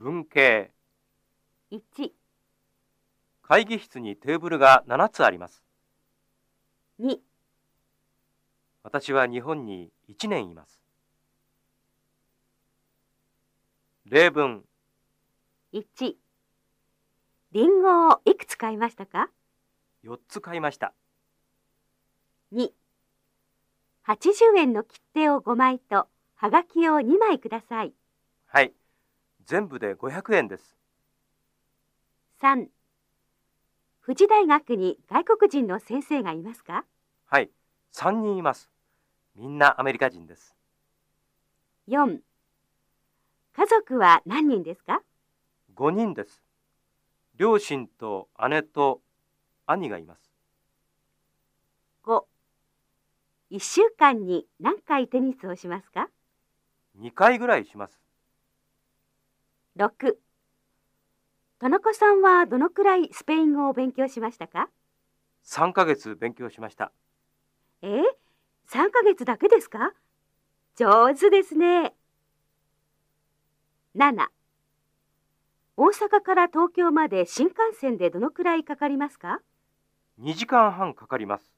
文系。1、会議室にテーブルが7つあります。2、私は日本に1年います。例文、1、リンゴをいくつ買いましたか？4つ買いました。2、80円の切手を5枚と、はがきを2枚ください。はい。全部で500円です。3、富士大学に外国人の先生がいますか？はい。3人います。みんなアメリカ人です。4、家族は何人ですか？5人です。両親と姉と兄がいます。5、1週間に何回テニスをしますか？2回ぐらいします。6田中さんはどのくらいスペイン語を勉強しましたか？3ヶ月勉強しました。え？ー、3ヶ月だけですか？上手ですね。7大阪から東京まで新幹線でどのくらいかかりますか？2時間半かかります。